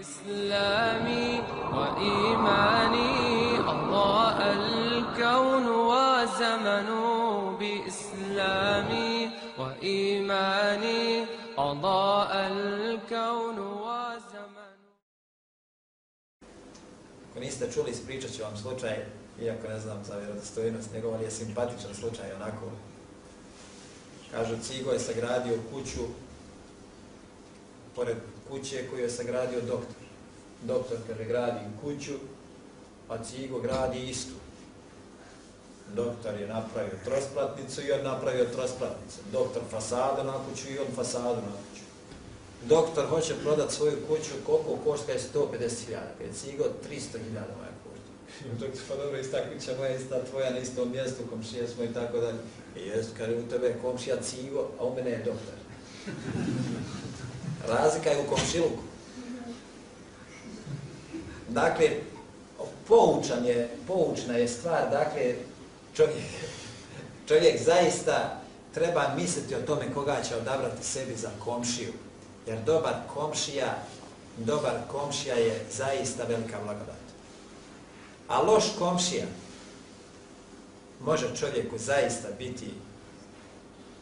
إسلامي وإيماني أضاء الكون وزمن بإسلامي وإيماني أضاء الكون وزمن Ako niste čuli, ispričat ću vam slučaj, iako ne znam za vjerodostojnost njegov, ali je simpatičan slučaj onako. Kažu, Cigo je sagradio kuću pored kuće koju je sagradio doktor. Doktor kaže gradi kuću, a Cigo gradi istu. Doktor je napravio trosplatnicu i on napravio trosplatnicu. Doktor fasadu na kuću i on fasadu na kuću. Doktor hoće prodat svoju kuću, koliko košta je 150.000, kad je Cigo 300.000 moja košta. Doktor, pa dobro, ista kuća moja, ista tvoja na istom mjestu, komšije smo i tako dalje. I jest, kaže, u tebe je komšija Cigo, a u mene je doktor. Razlika je u komšiluku. Dakle, poučan je, poučna je stvar, dakle, čovjek, čovjek zaista treba misliti o tome koga će odabrati sebi za komšiju. Jer dobar komšija, dobar komšija je zaista velika blagodat. A loš komšija može čovjeku zaista biti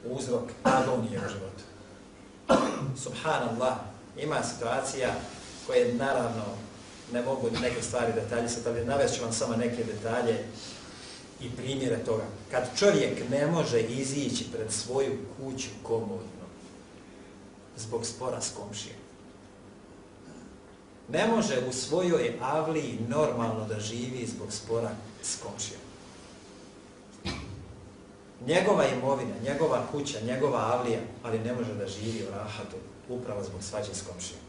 uzrok agonije u životu. Subhanallah, ima situacija koje naravno ne mogu neke stvari detaljisati, ali navest ću vam samo neke detalje i primjere toga. Kad čovjek ne može izići pred svoju kuću komodno, zbog spora s komšijom. Ne može u svojoj avliji normalno da živi zbog spora s komšijom. Njegova imovina, njegova kuća, njegova avlija, ali ne može da živi u rahatu upravo zbog svađe s komšijom.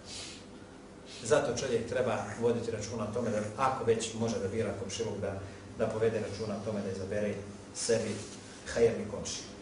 Zato čovjek treba voditi računa o tome da ako već može da bira komšivog, da, da povede računa o tome da izabere sebi hajerni komšiju.